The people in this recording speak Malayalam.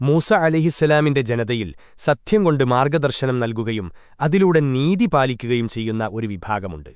മൂസ അലിഹിസ്സലാമിന്റെ ജനതയിൽ സത്യം കൊണ്ട് മാർഗദർശനം നൽകുകയും അതിലൂടെ നീതി പാലിക്കുകയും ചെയ്യുന്ന ഒരു വിഭാഗമുണ്ട്.